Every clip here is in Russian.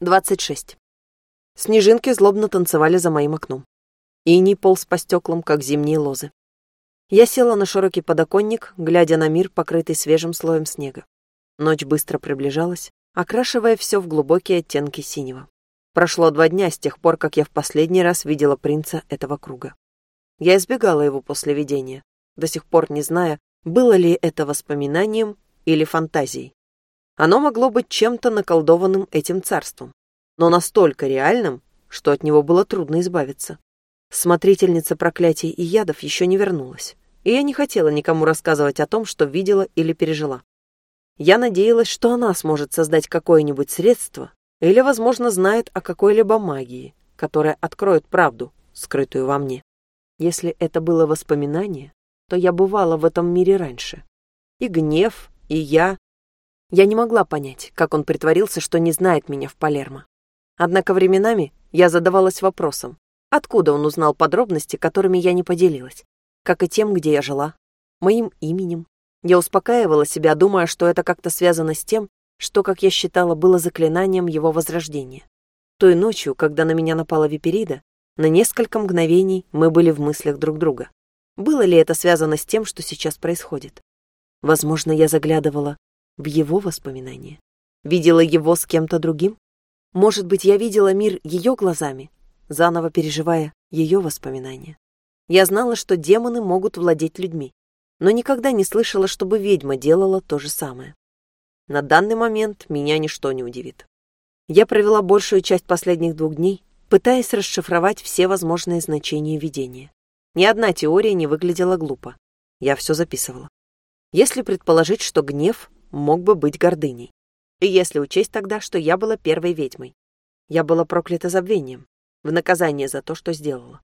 26. Снежинки злобно танцевали за моим окном. Иней полз по стеклам, как зимние лозы. Я села на широкий подоконник, глядя на мир, покрытый свежим слоем снега. Ночь быстро приближалась, окрашивая все в глубокие оттенки синего. Прошло два дня с тех пор, как я в последний раз видела принца этого круга. Я избегала его после видения, до сих пор не зная, было ли это воспоминанием или фантазией. Оно могло быть чем-то наколдованным этим царством, но настолько реальным, что от него было трудно избавиться. Смотрительница проклятий и ядов еще не вернулась, и я не хотела никому рассказывать о том, что видела или пережила. Я надеялась, что она сможет создать какое-нибудь средство или, возможно, знает о какой-либо магии, которая откроет правду, скрытую во мне. Если это было воспоминание, то я бывала в этом мире раньше. И гнев, и я, я не могла понять, как он притворился, что не знает меня в Палермо. Однако временами я задавалась вопросом, откуда он узнал подробности, которыми я не поделилась, как и тем, где я жила, моим именем. Я успокаивала себя, думая, что это как-то связано с тем, что, как я считала, было заклинанием его возрождения. Той ночью, когда на меня напала виперида, на несколько мгновений мы были в мыслях друг друга. Было ли это связано с тем, что сейчас происходит? Возможно, я заглядывала в его воспоминания? Видела его с кем-то другим? Может быть, я видела мир ее глазами, заново переживая ее воспоминания. Я знала, что демоны могут владеть людьми, но никогда не слышала, чтобы ведьма делала то же самое. На данный момент меня ничто не удивит. Я провела большую часть последних двух дней, пытаясь расшифровать все возможные значения видения. Ни одна теория не выглядела глупо. Я все записывала. Если предположить, что гнев мог бы быть гордыней. И если учесть тогда, что я была первой ведьмой. Я была проклята забвением, в наказание за то, что сделала.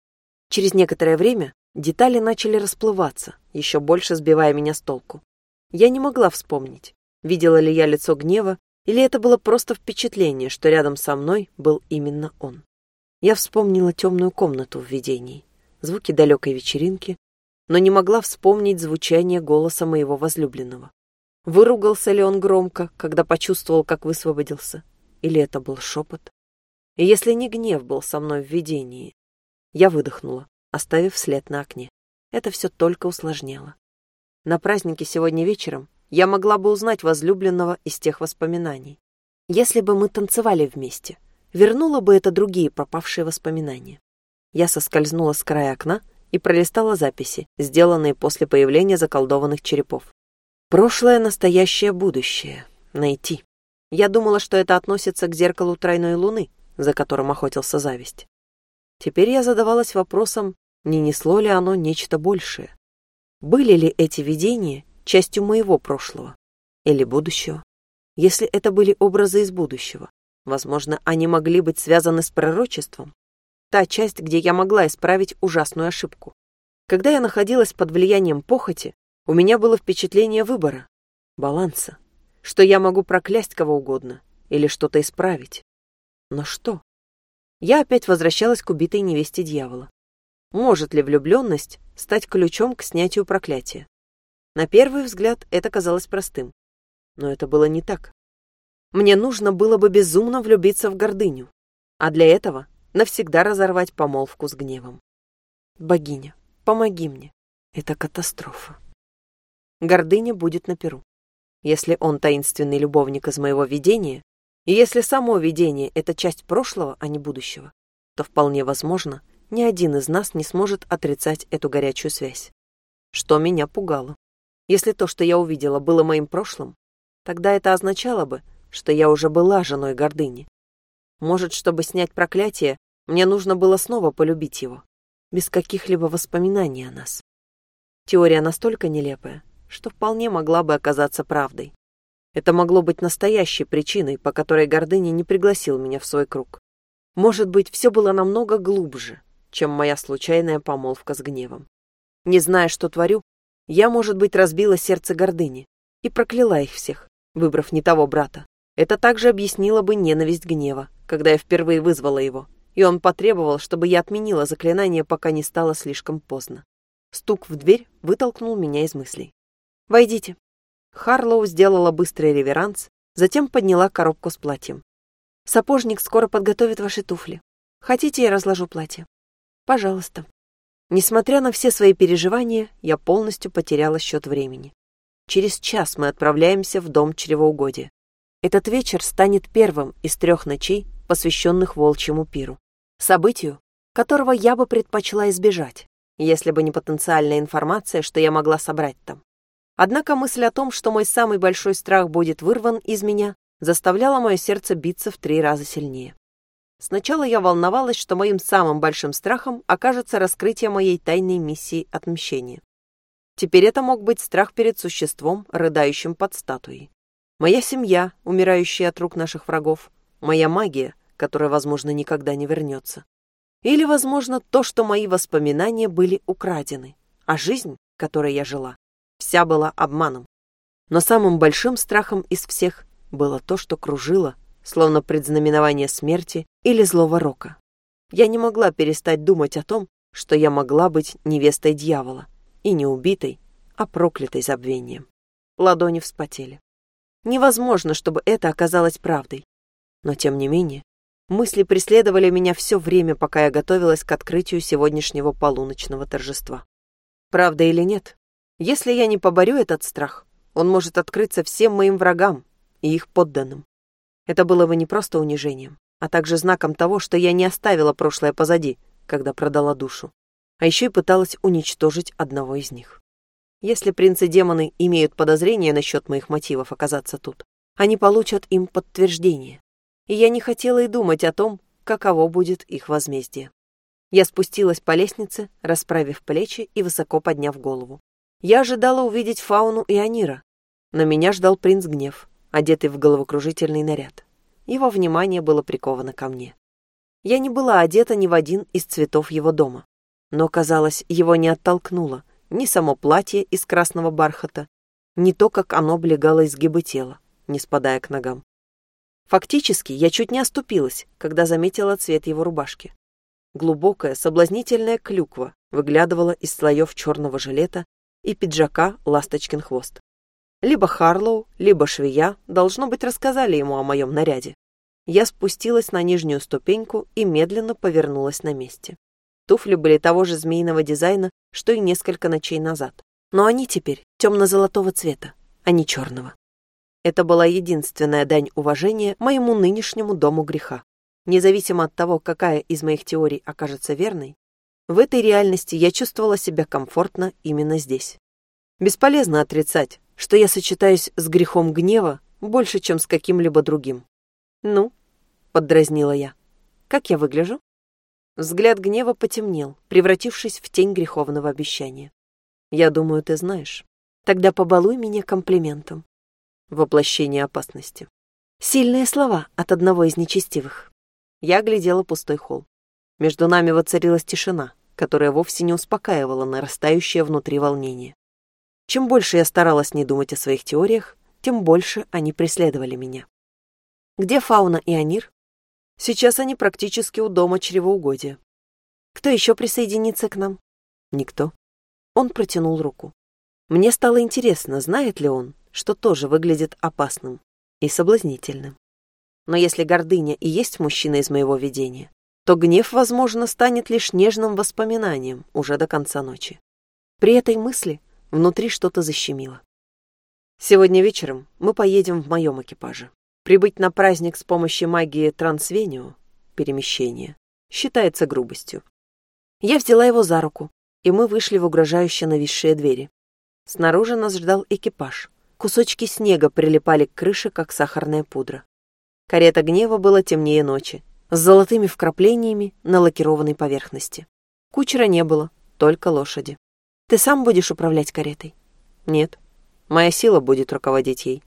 Через некоторое время детали начали расплываться, еще больше сбивая меня с толку. Я не могла вспомнить, видела ли я лицо гнева, или это было просто впечатление, что рядом со мной был именно он. Я вспомнила темную комнату в видении, звуки далекой вечеринки, но не могла вспомнить звучание голоса моего возлюбленного. Выругался ли он громко, когда почувствовал, как высвободился? Или это был шепот? И если не гнев был со мной в видении? Я выдохнула, оставив след на окне. Это все только усложняло. На празднике сегодня вечером я могла бы узнать возлюбленного из тех воспоминаний. Если бы мы танцевали вместе, вернуло бы это другие пропавшие воспоминания. Я соскользнула с края окна и пролистала записи, сделанные после появления заколдованных черепов. Прошлое, настоящее, будущее. Найти. Я думала, что это относится к зеркалу тройной луны, за которым охотился зависть. Теперь я задавалась вопросом, не несло ли оно нечто большее. Были ли эти видения частью моего прошлого или будущего? Если это были образы из будущего, возможно, они могли быть связаны с пророчеством. Та часть, где я могла исправить ужасную ошибку. Когда я находилась под влиянием похоти, у меня было впечатление выбора, баланса, что я могу проклясть кого угодно или что-то исправить. Но что? Я опять возвращалась к убитой невесте дьявола. Может ли влюбленность стать ключом к снятию проклятия? На первый взгляд это казалось простым. Но это было не так. Мне нужно было бы безумно влюбиться в гордыню, а для этого навсегда разорвать помолвку с гневом. Богиня, помоги мне. Это катастрофа гордыня будет на перу. Если он таинственный любовник из моего видения, и если само видение — это часть прошлого, а не будущего, то вполне возможно, ни один из нас не сможет отрицать эту горячую связь. Что меня пугало. Если то, что я увидела, было моим прошлым, тогда это означало бы, что я уже была женой гордыни. Может, чтобы снять проклятие, мне нужно было снова полюбить его, без каких-либо воспоминаний о нас. Теория настолько нелепая, что вполне могла бы оказаться правдой. Это могло быть настоящей причиной, по которой Гордыня не пригласил меня в свой круг. Может быть, все было намного глубже, чем моя случайная помолвка с гневом. Не зная, что творю, я, может быть, разбила сердце Гордыни и прокляла их всех, выбрав не того брата. Это также объяснило бы ненависть гнева, когда я впервые вызвала его, и он потребовал, чтобы я отменила заклинание, пока не стало слишком поздно. Стук в дверь вытолкнул меня из мыслей. «Войдите». Харлоу сделала быстрый реверанс, затем подняла коробку с платьем. Сапожник скоро подготовит ваши туфли. Хотите, я разложу платье? Пожалуйста. Несмотря на все свои переживания, я полностью потеряла счет времени. Через час мы отправляемся в дом чревоугодия. Этот вечер станет первым из трех ночей, посвященных волчьему пиру. Событию, которого я бы предпочла избежать, если бы не потенциальная информация, что я могла собрать там. Однако мысль о том, что мой самый большой страх будет вырван из меня, заставляла мое сердце биться в три раза сильнее. Сначала я волновалась, что моим самым большим страхом окажется раскрытие моей тайной миссии отмщения. Теперь это мог быть страх перед существом, рыдающим под статуей. Моя семья, умирающая от рук наших врагов, моя магия, которая, возможно, никогда не вернется. Или, возможно, то, что мои воспоминания были украдены, а жизнь, которой я жила, вся была обманом. Но самым большим страхом из всех было то, что кружило, словно предзнаменование смерти или злого рока. Я не могла перестать думать о том, что я могла быть невестой дьявола, и не убитой, а проклятой забвением. Ладони вспотели. Невозможно, чтобы это оказалось правдой. Но, тем не менее, мысли преследовали меня все время, пока я готовилась к открытию сегодняшнего полуночного торжества. Правда или нет, если я не поборю этот страх, он может открыться всем моим врагам и их подданным. Это было бы не просто унижением, а также знаком того, что я не оставила прошлое позади, когда продала душу, а еще и пыталась уничтожить одного из них. Если принцы-демоны имеют подозрения насчет моих мотивов оказаться тут, они получат им подтверждение. И я не хотела и думать о том, каково будет их возмездие. Я спустилась по лестнице, расправив плечи и высоко подняв голову. Я ожидала увидеть Фауну и Анира, но меня ждал принц Гнев, одетый в головокружительный наряд. Его внимание было приковано ко мне. Я не была одета ни в один из цветов его дома. Но, казалось, его не оттолкнуло ни само платье из красного бархата, ни то, как оно облегало изгибы тела, не спадая к ногам. Фактически, я чуть не оступилась, когда заметила цвет его рубашки. Глубокая, соблазнительная клюква выглядывала из слоев черного жилета и пиджака ласточкин хвост. Либо Харлоу, либо швея, должно быть, рассказали ему о моем наряде. Я спустилась на нижнюю ступеньку и медленно повернулась на месте. Туфли были того же змеиного дизайна, что и несколько ночей назад. Но они теперь темно-золотого цвета, а не черного. Это была единственная дань уважения моему нынешнему дому греха. Независимо от того, какая из моих теорий окажется верной, в этой реальности я чувствовала себя комфортно именно здесь. Бесполезно отрицать, что я сочетаюсь с грехом гнева больше, чем с каким-либо другим. «Ну?» — поддразнила я. «Как я выгляжу?» Взгляд гнева потемнел, превратившись в тень греховного обещания. «Я думаю, ты знаешь. Тогда побалуй меня комплиментом». Воплощение опасности. Сильные слова от одного из нечестивых. Я глядела пустой холл. Между нами воцарилась тишина, которая вовсе не успокаивала нарастающее внутри волнение. Чем больше я старалась не думать о своих теориях, тем больше они преследовали меня. Где Фауна и Анир? Сейчас они практически у дома чревоугодия. Кто еще присоединится к нам? Никто. Он протянул руку. Мне стало интересно, знает ли он, что тоже выглядит опасным и соблазнительным. Но если гордыня и есть мужчина из моего видения, то гнев, возможно, станет лишь нежным воспоминанием уже до конца ночи. При этой мысли Внутри что-то защемило. Сегодня вечером мы поедем в моем экипаже. Прибыть на праздник с помощью магии трансвенио, перемещения, считается грубостью. Я взяла его за руку, и мы вышли в угрожающе нависшие двери. Снаружи нас ждал экипаж. Кусочки снега прилипали к крыше, как сахарная пудра. Карета гнева была темнее ночи, с золотыми вкраплениями на лакированной поверхности. Кучера не было, только лошади. Ты сам будешь управлять каретой? Нет. Моя сила будет руководить ей.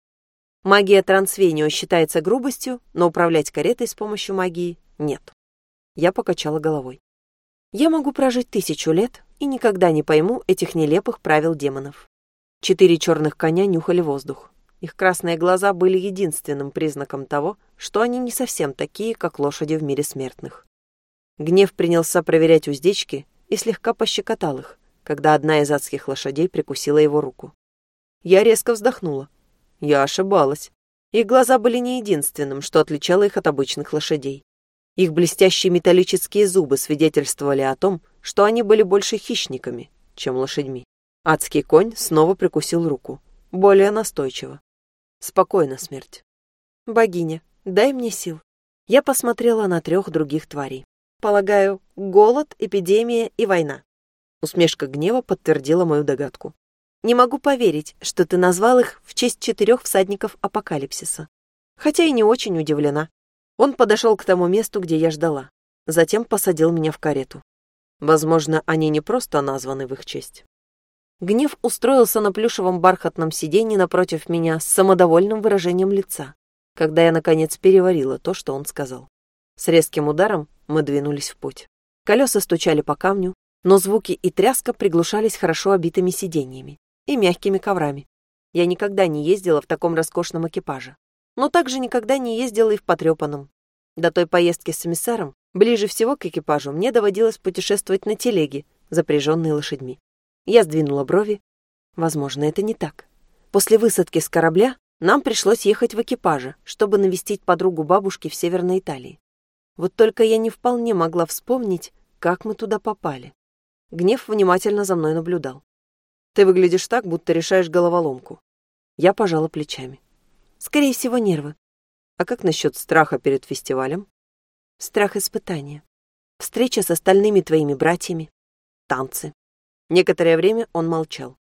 Магия трансвенио считается грубостью, но управлять каретой с помощью магии нет. Я покачала головой. Я могу прожить тысячу лет и никогда не пойму этих нелепых правил демонов. Четыре черных коня нюхали воздух. Их красные глаза были единственным признаком того, что они не совсем такие, как лошади в мире смертных. Гнев принялся проверять уздечки и слегка пощекотал их, когда одна из адских лошадей прикусила его руку. Я резко вздохнула. Я ошибалась. Их глаза были не единственным, что отличало их от обычных лошадей. Их блестящие металлические зубы свидетельствовали о том, что они были больше хищниками, чем лошадьми. Адский конь снова прикусил руку. Более настойчиво. Спокойно, смерть. Богиня, дай мне сил. Я посмотрела на трех других тварей. Полагаю, голод, эпидемия и война. Усмешка гнева подтвердила мою догадку. Не могу поверить, что ты назвал их в честь четырех всадников апокалипсиса. Хотя и не очень удивлена. Он подошел к тому месту, где я ждала. Затем посадил меня в карету. Возможно, они не просто названы в их честь. Гнев устроился на плюшевом бархатном сиденье напротив меня с самодовольным выражением лица, когда я, наконец, переварила то, что он сказал. С резким ударом мы двинулись в путь. Колеса стучали по камню, но звуки и тряска приглушались хорошо обитыми сиденьями и мягкими коврами. Я никогда не ездила в таком роскошном экипаже, но также никогда не ездила и в потрепанном. До той поездки с эмиссаром ближе всего к экипажу мне доводилось путешествовать на телеге, запряженной лошадьми. Я сдвинула брови. Возможно, это не так. После высадки с корабля нам пришлось ехать в экипаже, чтобы навестить подругу бабушки в Северной Италии. Вот только я не вполне могла вспомнить, как мы туда попали. Гнев внимательно за мной наблюдал. «Ты выглядишь так, будто решаешь головоломку». Я пожала плечами. «Скорее всего, нервы. А как насчет страха перед фестивалем?» «Страх испытания. Встреча с остальными твоими братьями. Танцы». Некоторое время он молчал.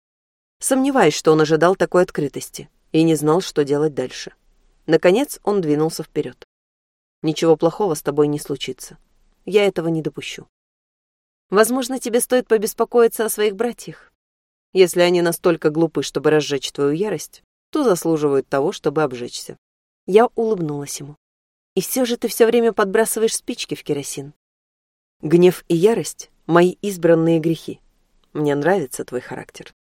Сомневаюсь, что он ожидал такой открытости и не знал, что делать дальше. Наконец он двинулся вперед. Ничего плохого с тобой не случится. Я этого не допущу. Возможно, тебе стоит побеспокоиться о своих братьях. Если они настолько глупы, чтобы разжечь твою ярость, то заслуживают того, чтобы обжечься. Я улыбнулась ему. И все же ты все время подбрасываешь спички в керосин. Гнев и ярость — мои избранные грехи. Мне нравится твой характер.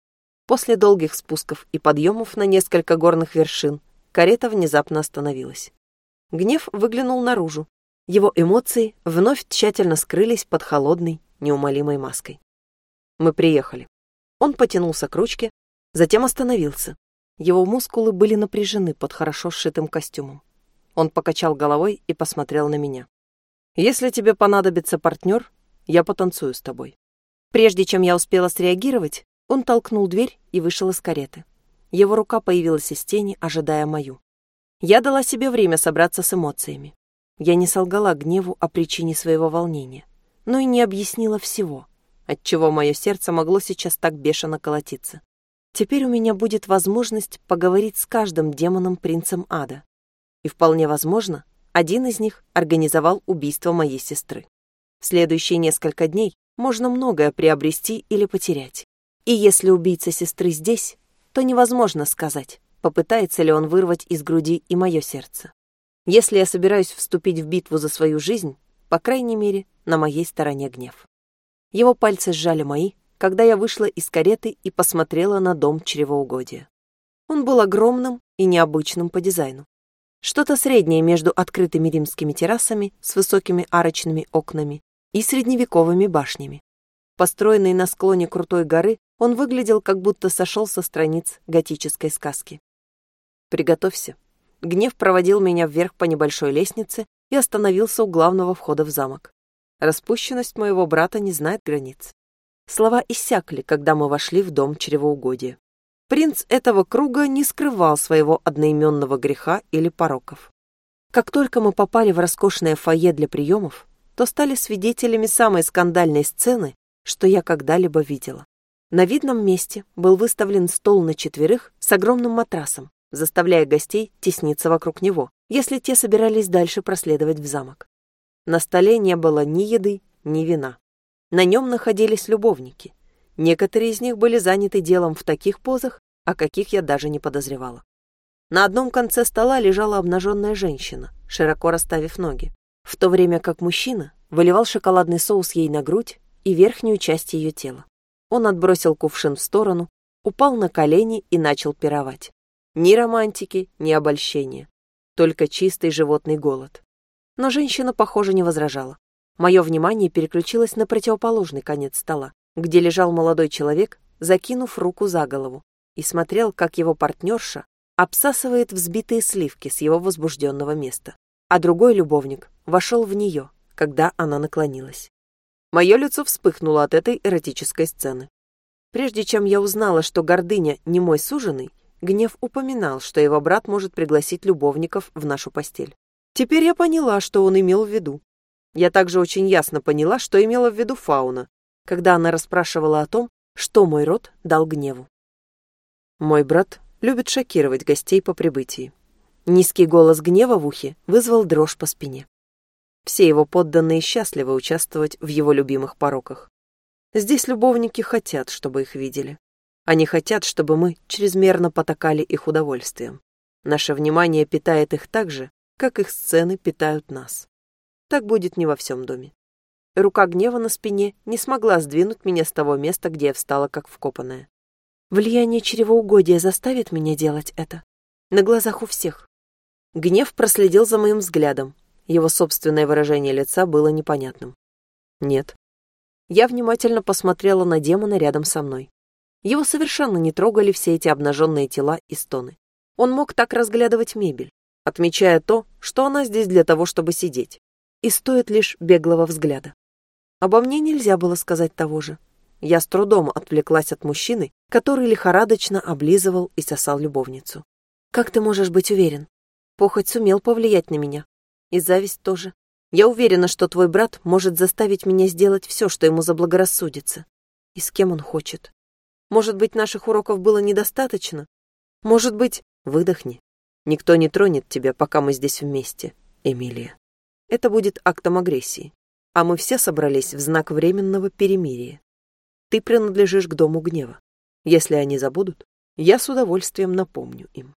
После долгих спусков и подъемов на несколько горных вершин карета внезапно остановилась. Гнев выглянул наружу. Его эмоции вновь тщательно скрылись под холодной, неумолимой маской. Мы приехали. Он потянулся к ручке, затем остановился. Его мускулы были напряжены под хорошо сшитым костюмом. Он покачал головой и посмотрел на меня. «Если тебе понадобится партнер, я потанцую с тобой». Прежде чем я успела среагировать, он толкнул дверь и вышел из кареты. Его рука появилась из тени, ожидая мою. Я дала себе время собраться с эмоциями. Я не солгала гневу о причине своего волнения, но и не объяснила всего, отчего мое сердце могло сейчас так бешено колотиться. Теперь у меня будет возможность поговорить с каждым демоном-принцем ада. И вполне возможно, один из них организовал убийство моей сестры. В следующие несколько дней можно многое приобрести или потерять. И если убийца сестры здесь, то невозможно сказать, попытается ли он вырвать из груди и мое сердце. Если я собираюсь вступить в битву за свою жизнь, по крайней мере, на моей стороне гнев. Его пальцы сжали мои, когда я вышла из кареты и посмотрела на дом чревоугодия. Он был огромным и необычным по дизайну. Что-то среднее между открытыми римскими террасами с высокими арочными окнами и средневековыми башнями. Построенный на склоне крутой горы, он выглядел, как будто сошел со страниц готической сказки. «Приготовься». Гнев проводил меня вверх по небольшой лестнице и остановился у главного входа в замок. Распущенность моего брата не знает границ. Слова иссякли, когда мы вошли в дом чревоугодия. Принц этого круга не скрывал своего одноименного греха или пороков. Как только мы попали в роскошное фойе для приемов, то стали свидетелями самой скандальной сцены, что я когда-либо видела. На видном месте был выставлен стол на четверых с огромным матрасом, заставляя гостей тесниться вокруг него, если те собирались дальше проследовать в замок. На столе не было ни еды, ни вина. На нем находились любовники. Некоторые из них были заняты делом в таких позах, о каких я даже не подозревала. На одном конце стола лежала обнаженная женщина, широко расставив ноги, в то время как мужчина выливал шоколадный соус ей на грудь и верхнюю часть ее тела. Он отбросил кувшин в сторону, упал на колени и начал пировать. Ни романтики, ни обольщения. Только чистый животный голод. Но женщина, похоже, не возражала. Мое внимание переключилось на противоположный конец стола, где лежал молодой человек, закинув руку за голову, и смотрел, как его партнерша, обсасывает взбитые сливки с его возбужденного места, а другой любовник вошел в нее, когда она наклонилась. Мое лицо вспыхнуло от этой эротической сцены. Прежде чем я узнала, что гордыня не мой суженый, Гнев упоминал, что его брат может пригласить любовников в нашу постель. Теперь я поняла, что он имел в виду. Я также очень ясно поняла, что имела в виду Фауна, когда она расспрашивала о том, что мой род дал гневу. Мой брат любит шокировать гостей по прибытии. Низкий голос гнева в ухе вызвал дрожь по спине. Все его подданные счастливы участвовать в его любимых пороках. Здесь любовники хотят, чтобы их видели. Они хотят, чтобы мы чрезмерно потакали их удовольствием. Наше внимание питает их так же, как их сцены питают нас. Так будет не во всем доме. Рука гнева на спине не смогла сдвинуть меня с того места, где я встала как вкопанная. Влияние чревоугодия заставит меня делать это. На глазах у всех. Гнев проследил за моим взглядом. Его собственное выражение лица было непонятным. Нет. Я внимательно посмотрела на демона рядом со мной. Его совершенно не трогали все эти обнаженные тела и стоны. Он мог так разглядывать мебель, отмечая то, что она здесь для того, чтобы сидеть. И стоит лишь беглого взгляда. Обо мне нельзя было сказать того же. Я с трудом отвлеклась от мужчины, который лихорадочно облизывал и сосал любовницу. «Как ты можешь быть уверен? Похоть сумел повлиять на меня. И зависть тоже. Я уверена, что твой брат может заставить меня сделать все, что ему заблагорассудится. И с кем он хочет. Может быть, наших уроков было недостаточно? Может быть, выдохни. Никто не тронет тебя, пока мы здесь вместе, Эмилия. Это будет актом агрессии. А мы все собрались в знак временного перемирия. Ты принадлежишь к дому гнева. Если они забудут, я с удовольствием напомню им.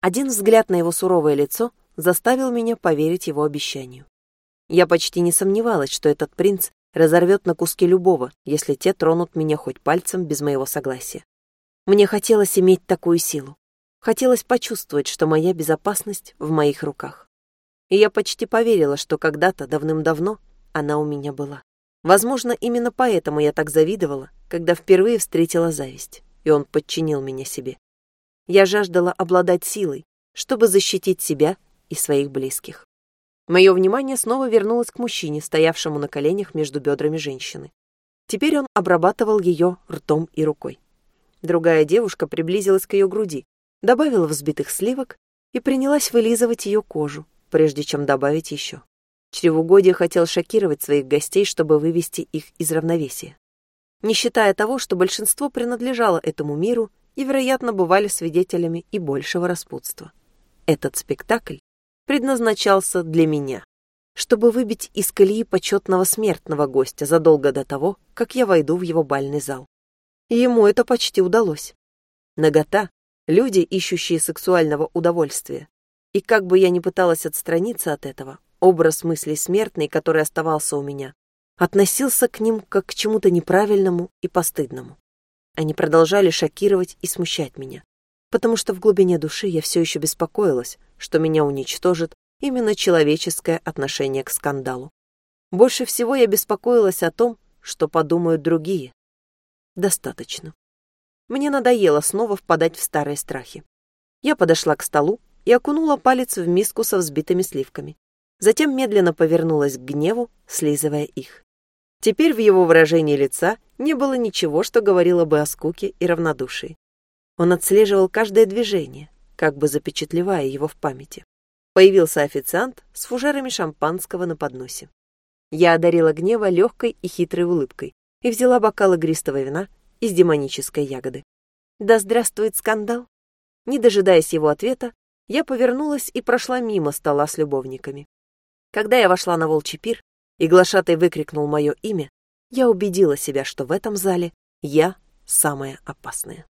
Один взгляд на его суровое лицо заставил меня поверить его обещанию. Я почти не сомневалась, что этот принц разорвет на куски любого, если те тронут меня хоть пальцем без моего согласия. Мне хотелось иметь такую силу. Хотелось почувствовать, что моя безопасность в моих руках. И я почти поверила, что когда-то, давным-давно, она у меня была. Возможно, именно поэтому я так завидовала, когда впервые встретила зависть, и он подчинил меня себе. Я жаждала обладать силой, чтобы защитить себя и своих близких. Мое внимание снова вернулось к мужчине, стоявшему на коленях между бедрами женщины. Теперь он обрабатывал ее ртом и рукой. Другая девушка приблизилась к ее груди, добавила взбитых сливок и принялась вылизывать ее кожу, прежде чем добавить еще. Чревугодие хотел шокировать своих гостей, чтобы вывести их из равновесия. Не считая того, что большинство принадлежало этому миру и, вероятно, бывали свидетелями и большего распутства. Этот спектакль предназначался для меня, чтобы выбить из колеи почетного смертного гостя задолго до того, как я войду в его бальный зал. Ему это почти удалось. Нагота — люди, ищущие сексуального удовольствия. И как бы я ни пыталась отстраниться от этого, образ мыслей смертной, который оставался у меня, относился к ним как к чему-то неправильному и постыдному. Они продолжали шокировать и смущать меня потому что в глубине души я все еще беспокоилась, что меня уничтожит именно человеческое отношение к скандалу. Больше всего я беспокоилась о том, что подумают другие. Достаточно. Мне надоело снова впадать в старые страхи. Я подошла к столу и окунула палец в миску со взбитыми сливками. Затем медленно повернулась к гневу, слизывая их. Теперь в его выражении лица не было ничего, что говорило бы о скуке и равнодушии. Он отслеживал каждое движение, как бы запечатлевая его в памяти. Появился официант с фужерами шампанского на подносе. Я одарила гнева легкой и хитрой улыбкой и взяла бокал игристого вина из демонической ягоды. Да здравствует скандал! Не дожидаясь его ответа, я повернулась и прошла мимо стола с любовниками. Когда я вошла на волчий пир, и глашатай выкрикнул мое имя, я убедила себя, что в этом зале я самая опасная.